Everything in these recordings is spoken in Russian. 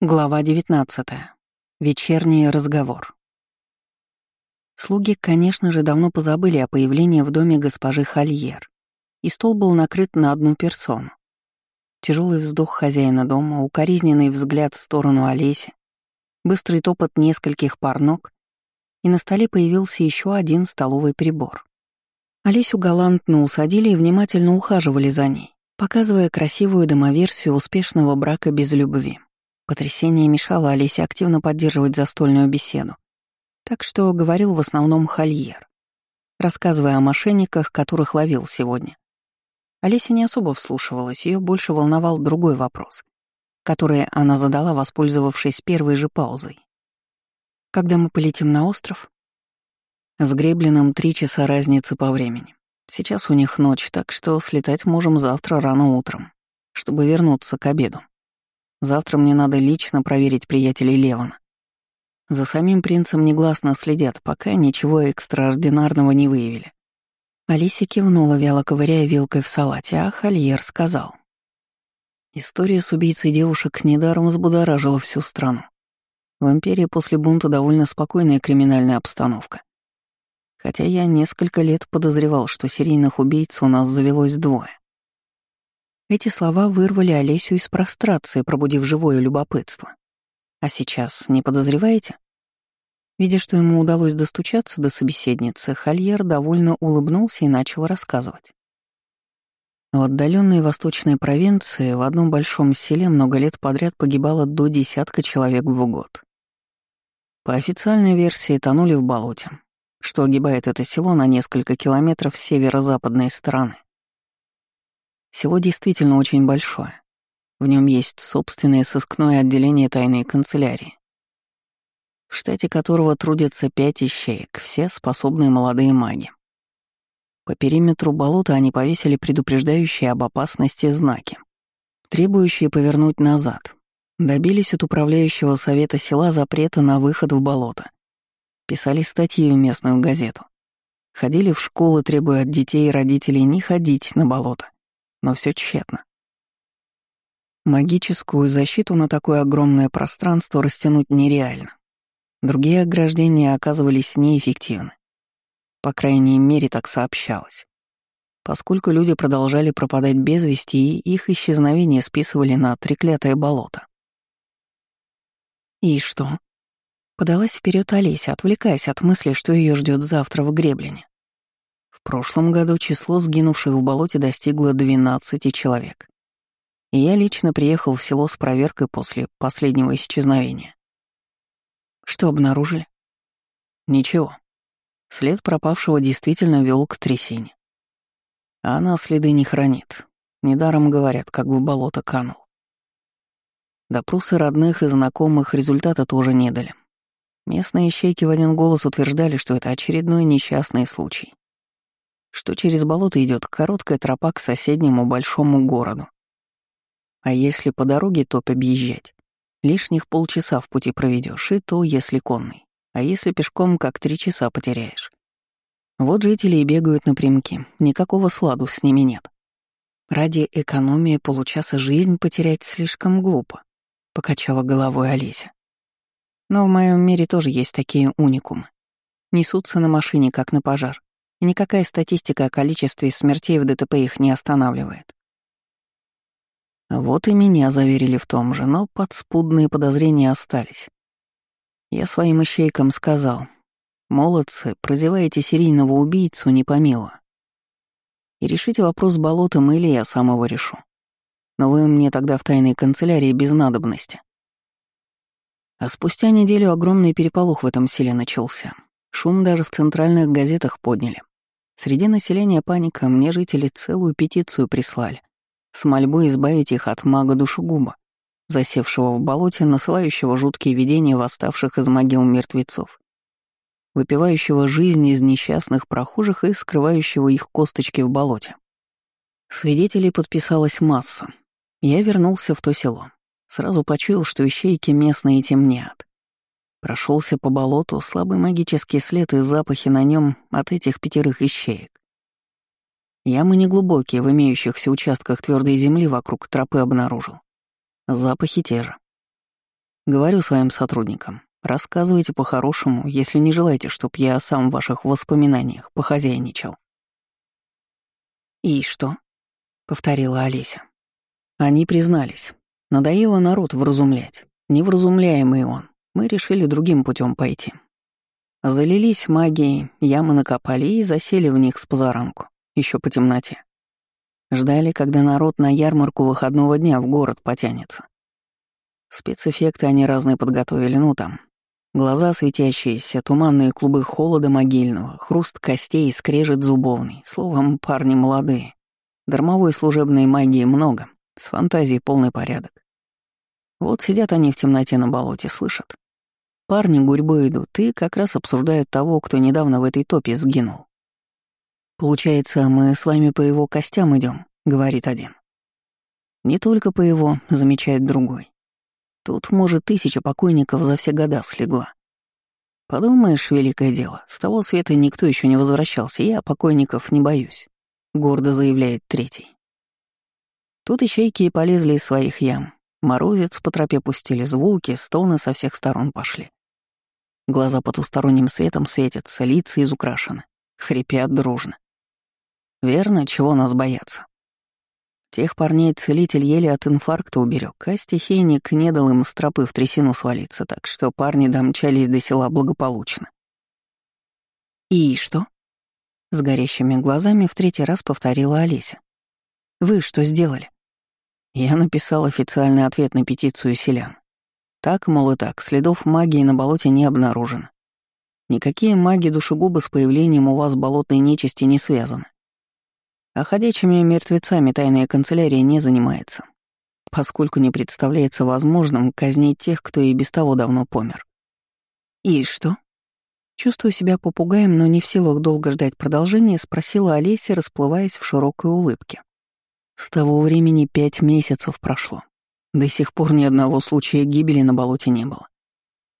Глава 19. Вечерний разговор. Слуги, конечно же, давно позабыли о появлении в доме госпожи Хольер, и стол был накрыт на одну персону. Тяжелый вздох хозяина дома, укоризненный взгляд в сторону Олеси, быстрый топот нескольких пар ног, и на столе появился еще один столовый прибор. Олесю галантно усадили и внимательно ухаживали за ней, показывая красивую домоверсию успешного брака без любви. Потрясение мешало Олесе активно поддерживать застольную беседу. Так что говорил в основном Хольер, рассказывая о мошенниках, которых ловил сегодня. Олеся не особо вслушивалась, ее больше волновал другой вопрос, который она задала, воспользовавшись первой же паузой. «Когда мы полетим на остров?» С Греблином три часа разницы по времени. Сейчас у них ночь, так что слетать можем завтра рано утром, чтобы вернуться к обеду. Завтра мне надо лично проверить приятелей Левана. За самим принцем негласно следят, пока ничего экстраординарного не выявили. Алисия кивнула, вяло ковыряя вилкой в салате, а Хольер сказал. История с убийцей девушек недаром взбудоражила всю страну. В империи после бунта довольно спокойная криминальная обстановка. Хотя я несколько лет подозревал, что серийных убийц у нас завелось двое. Эти слова вырвали Олесю из прострации, пробудив живое любопытство. А сейчас не подозреваете? Видя, что ему удалось достучаться до собеседницы, Хольер довольно улыбнулся и начал рассказывать. В отдаленной восточной провинции в одном большом селе много лет подряд погибало до десятка человек в год. По официальной версии тонули в болоте, что огибает это село на несколько километров северо-западной стороны. Село действительно очень большое. В нем есть собственное сыскное отделение тайной канцелярии, в штате которого трудятся пять ищеек, все способные молодые маги. По периметру болота они повесили предупреждающие об опасности знаки, требующие повернуть назад. Добились от управляющего совета села запрета на выход в болото. Писали статьи в местную газету. Ходили в школы, требуя от детей и родителей не ходить на болото но все тщетно. Магическую защиту на такое огромное пространство растянуть нереально. Другие ограждения оказывались неэффективны. По крайней мере, так сообщалось. Поскольку люди продолжали пропадать без вести, и их исчезновение списывали на треклятое болото. И что? Подалась вперед Олеся, отвлекаясь от мысли, что ее ждет завтра в Греблине. Прошлом году число сгинувших в болоте достигло 12 человек. И я лично приехал в село с проверкой после последнего исчезновения. Что обнаружили? Ничего. След пропавшего действительно вел к трясине. А она следы не хранит. Недаром говорят, как в болото канул. Допросы родных и знакомых результата тоже не дали. Местные ищейки в один голос утверждали, что это очередной несчастный случай что через болото идет короткая тропа к соседнему большому городу. А если по дороге топ объезжать, лишних полчаса в пути проведешь, и то, если конный, а если пешком, как три часа потеряешь. Вот жители и бегают напрямки, никакого сладу с ними нет. Ради экономии получаса жизнь потерять слишком глупо, покачала головой Олеся. Но в моем мире тоже есть такие уникумы. Несутся на машине, как на пожар и никакая статистика о количестве смертей в ДТП их не останавливает. Вот и меня заверили в том же, но подспудные подозрения остались. Я своим ищейкам сказал, «Молодцы, прозеваете серийного убийцу не помилу. И решите вопрос с болотом или я сам его решу. Но вы мне тогда в тайной канцелярии без надобности». А спустя неделю огромный переполох в этом селе начался. Шум даже в центральных газетах подняли. Среди населения паника, мне жители целую петицию прислали с мольбой избавить их от мага душегуба, засевшего в болоте, насылающего жуткие видения восставших из могил мертвецов, выпивающего жизнь из несчастных прохожих и скрывающего их косточки в болоте. Свидетелей подписалась масса. Я вернулся в то село. Сразу почуял, что ищейки местные темнеют. Прошелся по болоту слабый магический след и запахи на нем от этих пятерых ищеек. Ямы неглубокие, в имеющихся участках твердой земли вокруг тропы обнаружил. Запахи те же. Говорю своим сотрудникам, рассказывайте по-хорошему, если не желаете, чтоб я сам в ваших воспоминаниях похозяйничал. «И что?» — повторила Олеся. Они признались. Надоело народ вразумлять. Невразумляемый он. Мы решили другим путем пойти. Залились магией, ямы накопали и засели в них с позаранку, еще по темноте. Ждали, когда народ на ярмарку выходного дня в город потянется. Спецэффекты они разные подготовили, ну там. Глаза светящиеся, туманные клубы холода могильного, хруст костей и скрежет зубовный. Словом, парни молодые. Дармовой служебной магии много, с фантазией полный порядок. Вот сидят они в темноте на болоте, слышат. Парни гурьбой идут и как раз обсуждают того, кто недавно в этой топе сгинул. «Получается, мы с вами по его костям идем, говорит один. «Не только по его», — замечает другой. Тут, может, тысяча покойников за все года слегла. Подумаешь, великое дело, с того света никто еще не возвращался, я покойников не боюсь, гордо заявляет третий. Тут ищейки полезли из своих ям. Морозец по тропе пустили звуки, стоны со всех сторон пошли. Глаза потусторонним светом светятся, лица изукрашены, хрипят дружно. Верно, чего нас бояться? Тех парней целитель еле от инфаркта уберег, а стихийник не дал им стропы в трясину свалиться, так что парни домчались до села благополучно. «И что?» С горящими глазами в третий раз повторила Олеся. «Вы что сделали?» Я написал официальный ответ на петицию селян. Так, мол, и так, следов магии на болоте не обнаружено. Никакие маги-душегубы с появлением у вас болотной нечисти не связаны. А ходячими мертвецами тайная канцелярия не занимается, поскольку не представляется возможным казнить тех, кто и без того давно помер. «И что?» Чувствуя себя попугаем, но не в силах долго ждать продолжения, спросила Олеся, расплываясь в широкой улыбке. С того времени пять месяцев прошло. До сих пор ни одного случая гибели на болоте не было.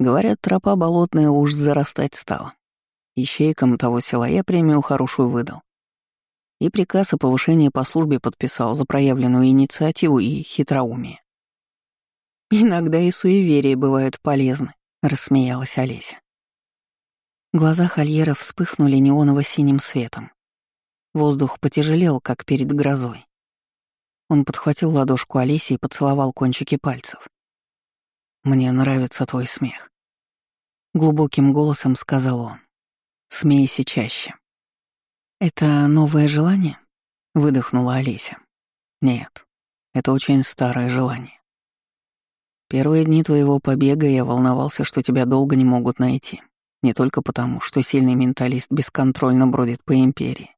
Говорят, тропа болотная уж зарастать стала. Ищейкам того села я премию хорошую выдал и приказ о повышении по службе подписал за проявленную инициативу и хитроумие. «Иногда и суеверия бывают полезны», — рассмеялась Олеся. Глаза Хольера вспыхнули неоново-синим светом. Воздух потяжелел, как перед грозой. Он подхватил ладошку Олеси и поцеловал кончики пальцев. «Мне нравится твой смех», — глубоким голосом сказал он. «Смейся чаще». «Это новое желание?» — выдохнула Олеся. «Нет, это очень старое желание. Первые дни твоего побега я волновался, что тебя долго не могут найти. Не только потому, что сильный менталист бесконтрольно бродит по империи,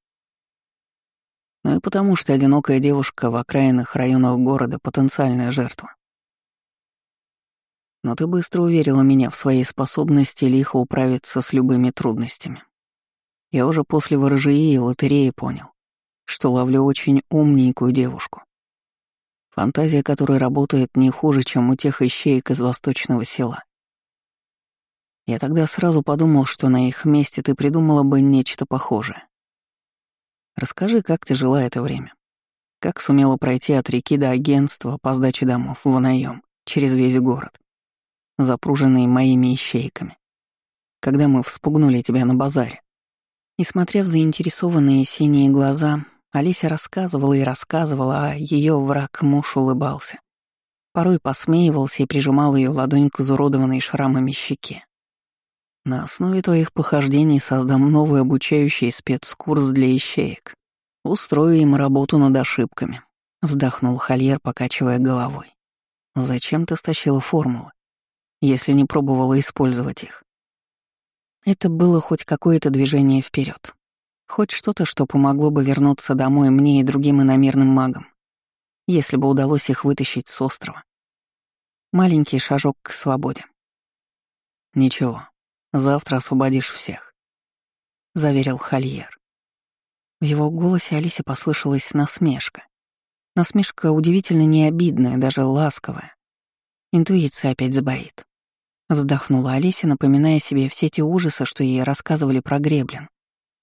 но и потому, что одинокая девушка в окраинных районах города — потенциальная жертва. Но ты быстро уверила меня в своей способности лихо управиться с любыми трудностями. Я уже после ворожии и лотереи понял, что ловлю очень умненькую девушку. Фантазия которой работает не хуже, чем у тех ищеек из восточного села. Я тогда сразу подумал, что на их месте ты придумала бы нечто похожее. Расскажи, как ты жила это время? Как сумела пройти от реки до агентства по сдаче домов в наем через весь город, запруженный моими ищейками? Когда мы вспугнули тебя на базаре? И смотря в заинтересованные синие глаза, Олеся рассказывала и рассказывала, а ее враг муж улыбался. Порой посмеивался и прижимал ее ладонь к изуродованной шрамами щеке. На основе твоих похождений создам новый обучающий спецкурс для ищеек. Устрою им работу над ошибками», — вздохнул Хольер, покачивая головой. «Зачем ты стащила формулы, если не пробовала использовать их?» Это было хоть какое-то движение вперед, Хоть что-то, что помогло бы вернуться домой мне и другим иномерным магам, если бы удалось их вытащить с острова. Маленький шажок к свободе. «Ничего, завтра освободишь всех», — заверил Хольер. В его голосе Алисе послышалась насмешка. Насмешка удивительно не обидная, даже ласковая. Интуиция опять сбоит. Вздохнула Олеся, напоминая себе все те ужасы, что ей рассказывали про греблен,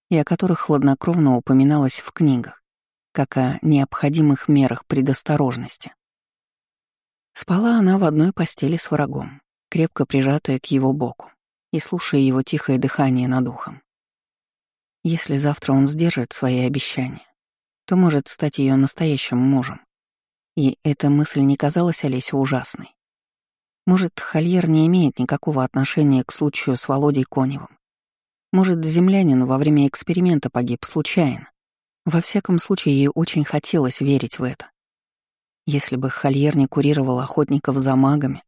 и о которых хладнокровно упоминалось в книгах, как о необходимых мерах предосторожности. Спала она в одной постели с врагом, крепко прижатая к его боку и слушая его тихое дыхание над ухом. Если завтра он сдержит свои обещания, то может стать ее настоящим мужем. И эта мысль не казалась Олесе ужасной. Может, Хольер не имеет никакого отношения к случаю с Володей Коневым. Может, землянин во время эксперимента погиб случайно. Во всяком случае, ей очень хотелось верить в это. Если бы Хольер не курировал охотников за магами,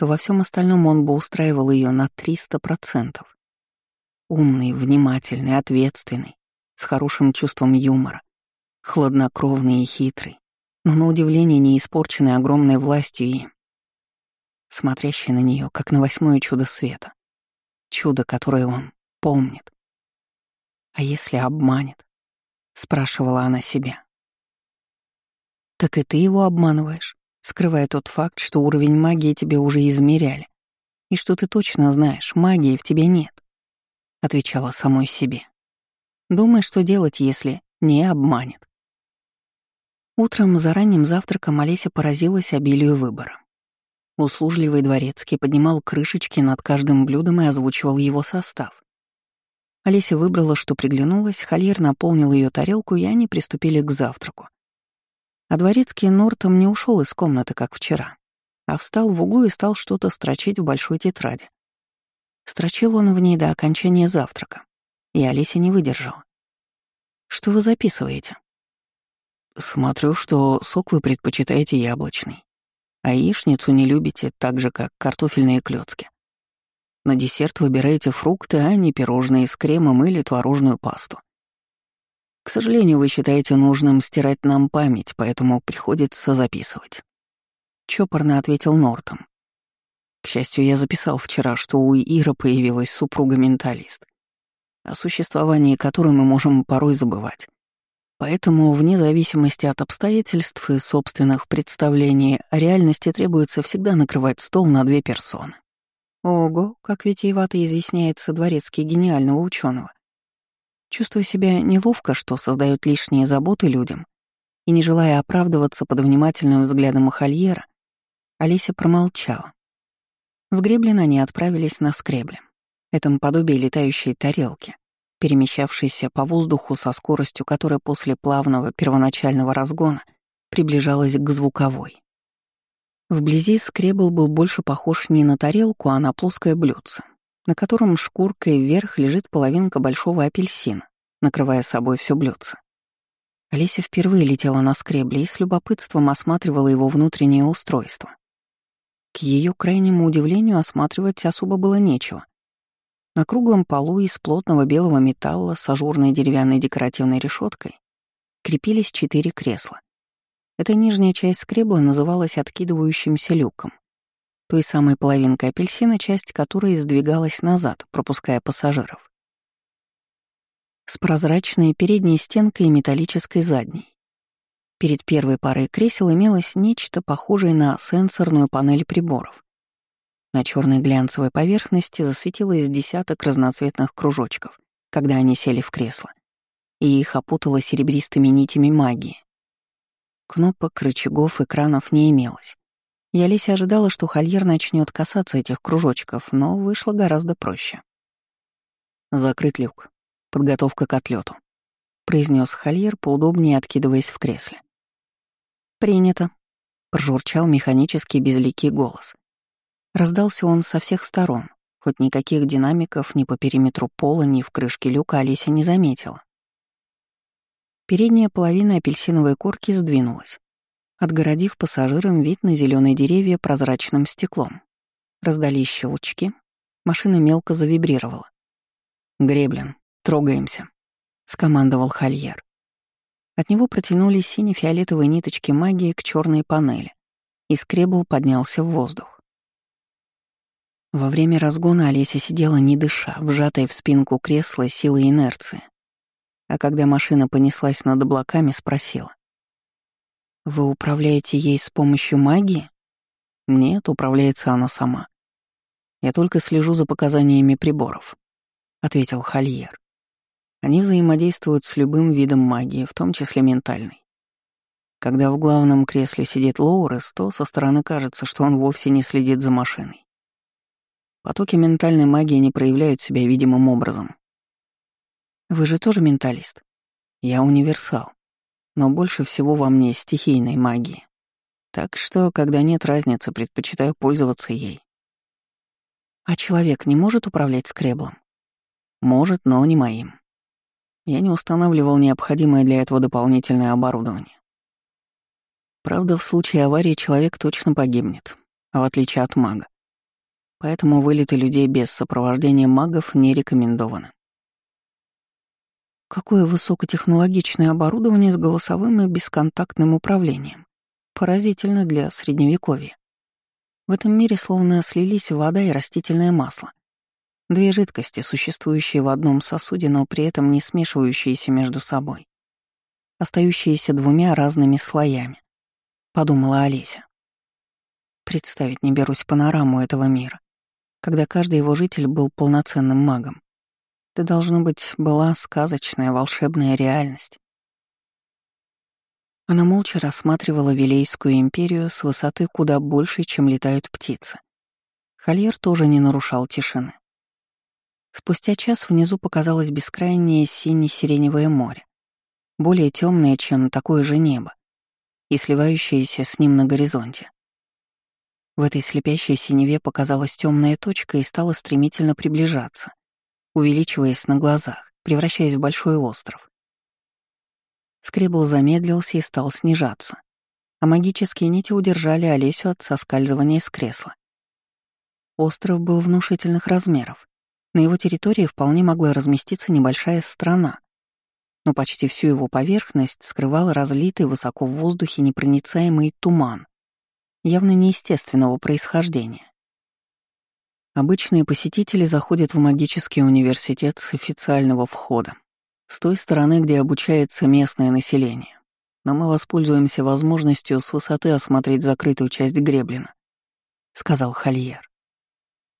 то во всем остальном он бы устраивал ее на 300%. Умный, внимательный, ответственный, с хорошим чувством юмора, хладнокровный и хитрый, но на удивление не испорченный огромной властью и смотрящий на нее, как на восьмое чудо света. Чудо, которое он помнит. А если обманет? Спрашивала она себя. Так и ты его обманываешь, скрывая тот факт, что уровень магии тебе уже измеряли, и что ты точно знаешь, магии в тебе нет. Отвечала самой себе. Думай, что делать, если не обманет. Утром за ранним завтраком Олеся поразилась обилию выбора. Услужливый дворецкий поднимал крышечки над каждым блюдом и озвучивал его состав. Олеся выбрала, что приглянулась, Хольер наполнил ее тарелку, и они приступили к завтраку. А дворецкий Нортом не ушел из комнаты, как вчера, а встал в углу и стал что-то строчить в большой тетради. Строчил он в ней до окончания завтрака, и Олеся не выдержала. «Что вы записываете?» «Смотрю, что сок вы предпочитаете яблочный, а яичницу не любите, так же, как картофельные клёцки. На десерт выбираете фрукты, а не пирожные с кремом или творожную пасту. К сожалению, вы считаете нужным стирать нам память, поэтому приходится записывать. Чопорно ответил Нортом. К счастью, я записал вчера, что у Ира появилась супруга-менталист, о существовании которой мы можем порой забывать. Поэтому, вне зависимости от обстоятельств и собственных представлений, о реальности требуется всегда накрывать стол на две персоны. Ого, как витиевато изъясняется дворецкий гениального ученого. Чувствуя себя неловко, что создает лишние заботы людям, и не желая оправдываться под внимательным взглядом Махальера, Олеся промолчала. В Греблин они отправились на скребле, этом подобие летающей тарелки, перемещавшейся по воздуху со скоростью, которая после плавного первоначального разгона приближалась к звуковой. Вблизи скребл был больше похож не на тарелку, а на плоское блюдце, на котором шкуркой вверх лежит половинка большого апельсина, накрывая собой все блюдце. Олеся впервые летела на скребле и с любопытством осматривала его внутреннее устройство. К ее крайнему удивлению осматривать особо было нечего. На круглом полу из плотного белого металла с ажурной деревянной декоративной решеткой крепились четыре кресла. Эта нижняя часть скребла называлась откидывающимся люком, той самой половинкой апельсина, часть которой сдвигалась назад, пропуская пассажиров. С прозрачной передней стенкой и металлической задней. Перед первой парой кресел имелось нечто похожее на сенсорную панель приборов, на черной глянцевой поверхности засветилось десяток разноцветных кружочков, когда они сели в кресло, и их опутало серебристыми нитями магии. Кнопок, рычагов, экранов не имелось. Я Олеся ожидала, что Хольер начнет касаться этих кружочков, но вышло гораздо проще. «Закрыт люк. Подготовка к отлету», — произнес Хольер, поудобнее откидываясь в кресле. «Принято», — прожурчал механический безликий голос. Раздался он со всех сторон, хоть никаких динамиков ни по периметру пола, ни в крышке люка Олеся не заметила. Передняя половина апельсиновой корки сдвинулась, отгородив пассажирам вид на зеленые деревья прозрачным стеклом. Раздались щелчки, машина мелко завибрировала. «Греблин, трогаемся», — скомандовал Хольер. От него протянулись сине-фиолетовые ниточки магии к черной панели, и скребл поднялся в воздух. Во время разгона Олеся сидела не дыша, вжатая в спинку кресла силой инерции. А когда машина понеслась над облаками, спросила. «Вы управляете ей с помощью магии?» «Нет, управляется она сама. Я только слежу за показаниями приборов», — ответил Хольер. Они взаимодействуют с любым видом магии, в том числе ментальной. Когда в главном кресле сидит Лоурес, то со стороны кажется, что он вовсе не следит за машиной Потоки ментальной магии не проявляют себя видимым образом. Вы же тоже менталист? Я универсал, но больше всего во мне стихийной магии. Так что, когда нет разницы, предпочитаю пользоваться ей. А человек не может управлять скреблом? Может, но не моим. Я не устанавливал необходимое для этого дополнительное оборудование. Правда, в случае аварии человек точно погибнет, в отличие от мага. Поэтому вылеты людей без сопровождения магов не рекомендованы. Какое высокотехнологичное оборудование с голосовым и бесконтактным управлением. Поразительно для средневековья. В этом мире словно слились вода и растительное масло. Две жидкости, существующие в одном сосуде, но при этом не смешивающиеся между собой. Остающиеся двумя разными слоями, подумала Олеся. Представить не берусь панораму этого мира, когда каждый его житель был полноценным магом. Это, должно быть, была сказочная волшебная реальность. Она молча рассматривала Вилейскую империю с высоты куда больше, чем летают птицы. Хольер тоже не нарушал тишины. Спустя час внизу показалось бескрайнее сине-сиреневое море, более темное, чем такое же небо, и сливающееся с ним на горизонте. В этой слепящей синеве показалась темная точка и стала стремительно приближаться увеличиваясь на глазах, превращаясь в большой остров. Скребл замедлился и стал снижаться, а магические нити удержали Олесю от соскальзывания с кресла. Остров был внушительных размеров. На его территории вполне могла разместиться небольшая страна, но почти всю его поверхность скрывал разлитый высоко в воздухе непроницаемый туман, явно неестественного происхождения. Обычные посетители заходят в магический университет с официального входа, с той стороны, где обучается местное население. Но мы воспользуемся возможностью с высоты осмотреть закрытую часть Греблина, — сказал Хольер.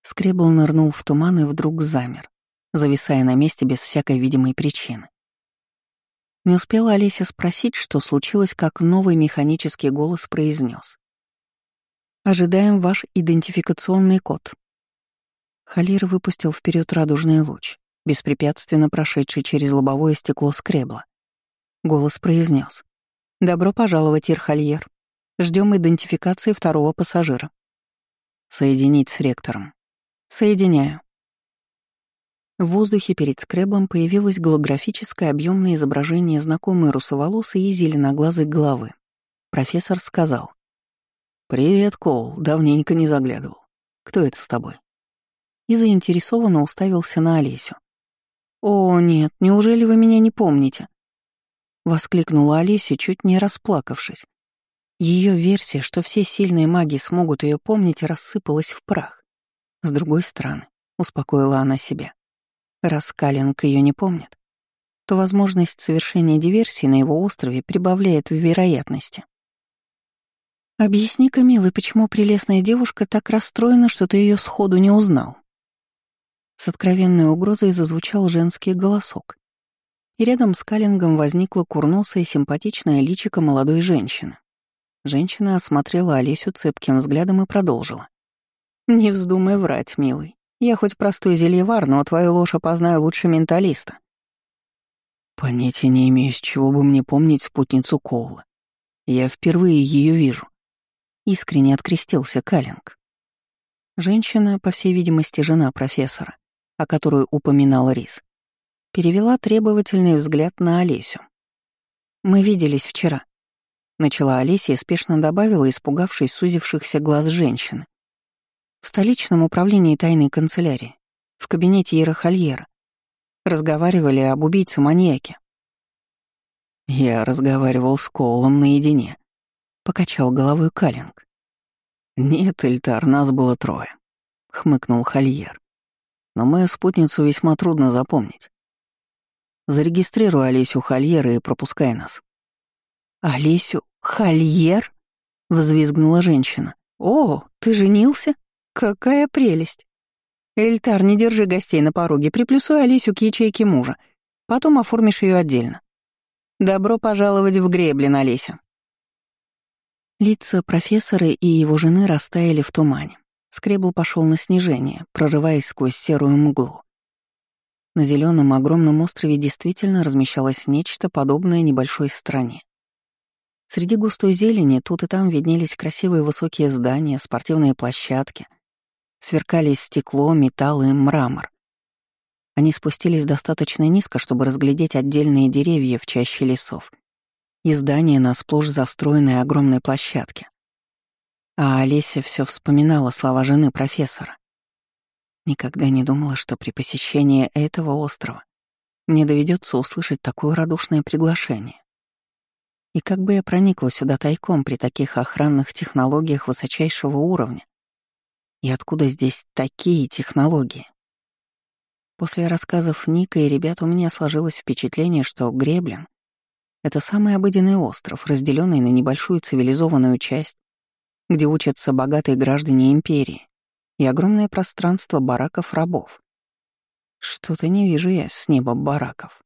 Скребл нырнул в туман и вдруг замер, зависая на месте без всякой видимой причины. Не успела Олеся спросить, что случилось, как новый механический голос произнес: «Ожидаем ваш идентификационный код». Халир выпустил вперед радужный луч, беспрепятственно прошедший через лобовое стекло скребла. Голос произнес: «Добро пожаловать, Ирхальер. Ждем идентификации второго пассажира». «Соединить с ректором». «Соединяю». В воздухе перед скреблом появилось голографическое объемное изображение знакомой русоволосой и зеленоглазой головы. Профессор сказал. «Привет, Коул, давненько не заглядывал. Кто это с тобой?» И заинтересованно уставился на Олесю. «О, нет, неужели вы меня не помните?» Воскликнула Олеся, чуть не расплакавшись. Ее версия, что все сильные маги смогут ее помнить, рассыпалась в прах. С другой стороны, успокоила она себя. Раз Калинг ее не помнит, то возможность совершения диверсии на его острове прибавляет в вероятности. «Объясни-ка, милый, почему прелестная девушка так расстроена, что ты ее сходу не узнал?» С откровенной угрозой зазвучал женский голосок. И рядом с Каллингом возникла курносая симпатичная личико молодой женщины. Женщина осмотрела Олесю цепким взглядом и продолжила. «Не вздумай врать, милый. Я хоть простой зельевар, но твою ложь опознаю лучше менталиста». Понятия не имею, с чего бы мне помнить спутницу Коула. Я впервые ее вижу. Искренне открестился Каллинг. Женщина, по всей видимости, жена профессора, о которой упоминал Рис, перевела требовательный взгляд на Олесю. «Мы виделись вчера», — начала Олеся и спешно добавила, испугавшись сузившихся глаз женщины. «В столичном управлении тайной канцелярии, в кабинете Ерохольера. Разговаривали об убийце-маньяке». «Я разговаривал с Коулом наедине», — покачал головой Калинг. «Нет, Эльтар, нас было трое», — хмыкнул Хольер но мою спутницу весьма трудно запомнить. Зарегистрируй Олесю Хольера и пропускай нас». «Олесю Хольер?» — взвизгнула женщина. «О, ты женился? Какая прелесть! Эльтар, не держи гостей на пороге, приплюсуй Олесю к ячейке мужа. Потом оформишь ее отдельно. Добро пожаловать в Греблин, Олеся». Лица профессора и его жены растаяли в тумане. Скребл пошел на снижение, прорываясь сквозь серую мглу. На зеленом огромном острове действительно размещалось нечто подобное небольшой стране. Среди густой зелени тут и там виднелись красивые высокие здания, спортивные площадки. Сверкали стекло, металл и мрамор. Они спустились достаточно низко, чтобы разглядеть отдельные деревья в чаще лесов и здания на сплошь застроенной огромной площадке. А Олеся все вспоминала слова жены профессора. Никогда не думала, что при посещении этого острова мне доведется услышать такое радушное приглашение. И как бы я проникла сюда тайком при таких охранных технологиях высочайшего уровня? И откуда здесь такие технологии? После рассказов Ника и ребят у меня сложилось впечатление, что Греблин — это самый обыденный остров, разделенный на небольшую цивилизованную часть, где учатся богатые граждане империи, и огромное пространство бараков рабов. Что-то не вижу я с неба бараков.